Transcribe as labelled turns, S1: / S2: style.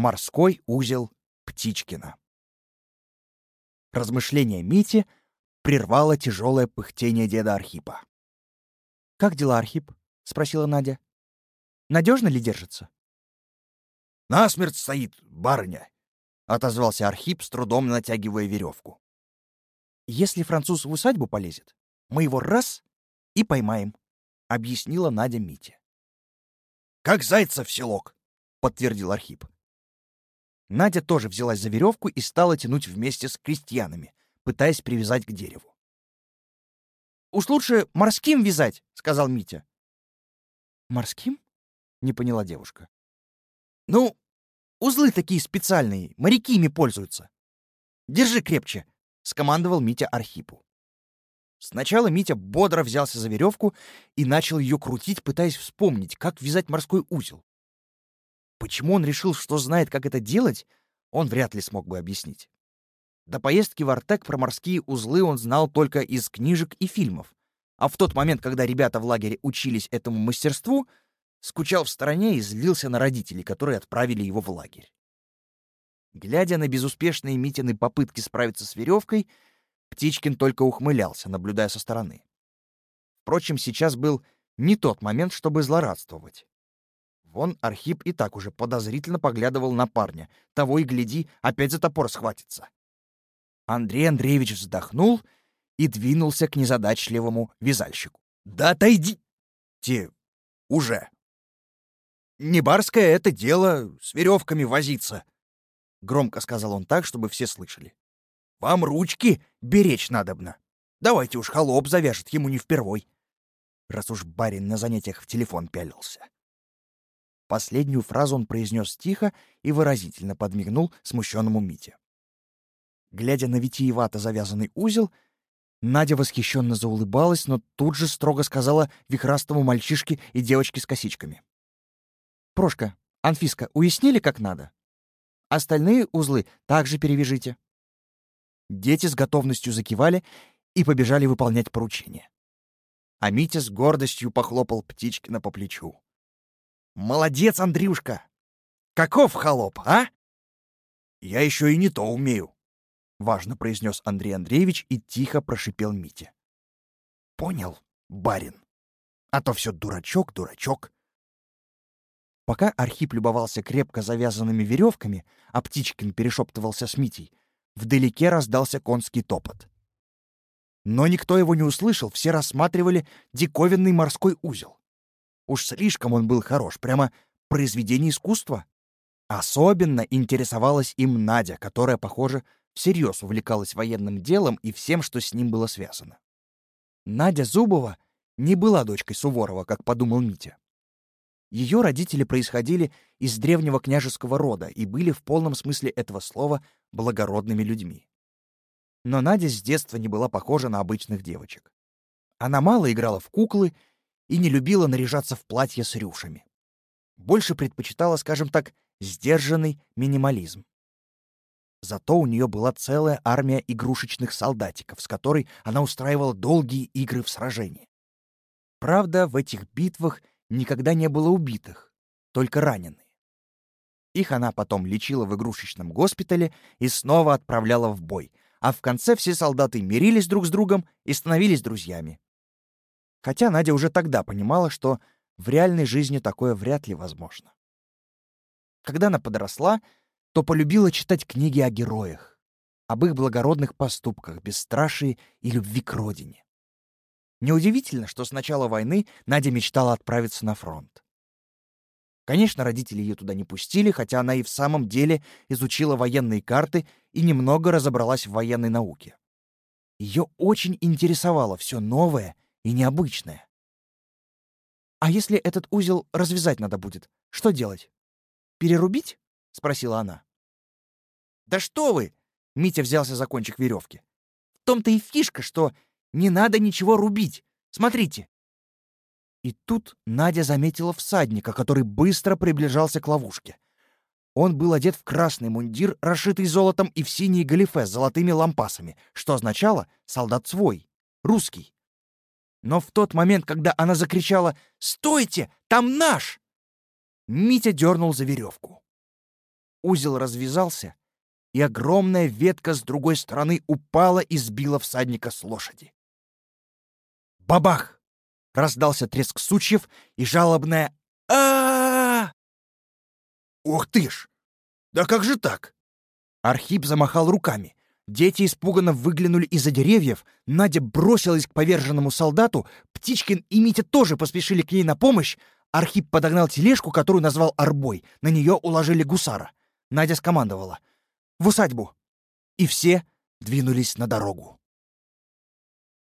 S1: Морской узел Птичкина. Размышление Мити прервало тяжелое пыхтение деда Архипа.
S2: «Как дела, Архип?» — спросила Надя. «Надежно ли держится?»
S1: «Насмерть стоит, барыня!» — отозвался Архип, с трудом натягивая веревку.
S2: «Если француз в усадьбу полезет, мы его раз и поймаем», — объяснила Надя Мите.
S1: «Как зайца в селок!» — подтвердил Архип.
S2: Надя тоже взялась за веревку и стала тянуть вместе с крестьянами, пытаясь привязать к дереву. «Уж лучше морским вязать», — сказал Митя. «Морским?» — не поняла девушка. «Ну, узлы такие специальные, моряки ими пользуются. Держи крепче», — скомандовал Митя Архипу. Сначала Митя бодро взялся за веревку и начал ее крутить, пытаясь вспомнить, как вязать морской узел. Почему он решил, что знает, как это делать, он вряд ли смог бы объяснить. До поездки в Артек про морские узлы он знал только из книжек и фильмов, а в тот момент, когда ребята в лагере учились этому мастерству, скучал в стороне и злился на родителей, которые отправили его в лагерь. Глядя на безуспешные Митины попытки справиться с веревкой, Птичкин только ухмылялся, наблюдая со стороны. Впрочем, сейчас был не тот момент, чтобы злорадствовать. Вон Архип и так уже подозрительно поглядывал на парня. Того и гляди, опять за топор схватится. Андрей Андреевич вздохнул и двинулся к незадачливому вязальщику. «Да отойдите уже! Не барское это дело с веревками возиться!» Громко сказал он так, чтобы все слышали. «Вам ручки беречь надобно. Давайте уж холоп завяжет ему не впервой, раз уж барин на занятиях в телефон пялился». Последнюю фразу он произнес тихо и выразительно подмигнул смущенному Мите. Глядя на витиевато завязанный узел, Надя восхищенно заулыбалась, но тут же строго сказала вихрастому мальчишке и девочке с косичками. «Прошка, Анфиска, уяснили, как надо? Остальные узлы также перевяжите». Дети с готовностью закивали и побежали выполнять поручение. А Митя с гордостью похлопал Птичкина по плечу. Молодец, Андрюшка! Каков холоп, а? Я еще и не то умею, — важно произнес Андрей Андреевич и тихо прошипел Митя. Понял, барин. А то все дурачок, дурачок. Пока Архип любовался крепко завязанными веревками, а Птичкин перешептывался с Митей, вдалеке раздался конский топот. Но никто его не услышал, все рассматривали диковинный морской узел. Уж слишком он был хорош, прямо произведение искусства. Особенно интересовалась им Надя, которая, похоже, всерьез увлекалась военным делом и всем, что с ним было связано. Надя Зубова не была дочкой Суворова, как подумал Митя. Ее родители происходили из древнего княжеского рода и были в полном смысле этого слова благородными людьми. Но Надя с детства не была похожа на обычных девочек. Она мало играла в куклы и не любила наряжаться в платье с рюшами. Больше предпочитала, скажем так, сдержанный минимализм. Зато у нее была целая армия игрушечных солдатиков, с которой она устраивала долгие игры в сражении. Правда, в этих битвах никогда не было убитых, только раненые. Их она потом лечила в игрушечном госпитале и снова отправляла в бой, а в конце все солдаты мирились друг с другом и становились друзьями. Хотя Надя уже тогда понимала, что в реальной жизни такое вряд ли возможно. Когда она подросла, то полюбила читать книги о героях, об их благородных поступках, бесстрашии и любви к родине. Неудивительно, что с начала войны Надя мечтала отправиться на фронт. Конечно, родители ее туда не пустили, хотя она и в самом деле изучила военные карты и немного разобралась в военной науке. Ее очень интересовало все новое и необычное. «А если этот узел развязать надо будет, что делать? Перерубить?» — спросила она. «Да что вы!» — Митя взялся за кончик веревки. «В том-то и фишка, что не надо ничего рубить. Смотрите!» И тут Надя заметила всадника, который быстро приближался к ловушке. Он был одет в красный мундир, расшитый золотом, и в синие галифе с золотыми лампасами, что означало «солдат свой, русский». Но в тот момент, когда она закричала «Стойте! Там наш!», Митя дернул за веревку. узел развязался, и огромная ветка с другой стороны упала и сбила всадника с лошади. Бабах! Раздался треск сучьев и жалобное а
S1: «Ух ты ж! Да как же так?»
S2: Архип замахал руками. Дети испуганно выглянули из-за деревьев, Надя бросилась к поверженному солдату, Птичкин и Митя тоже поспешили к ней на помощь, Архип подогнал тележку, которую назвал «Арбой», на нее уложили гусара. Надя скомандовала. «В усадьбу!» И все двинулись на дорогу.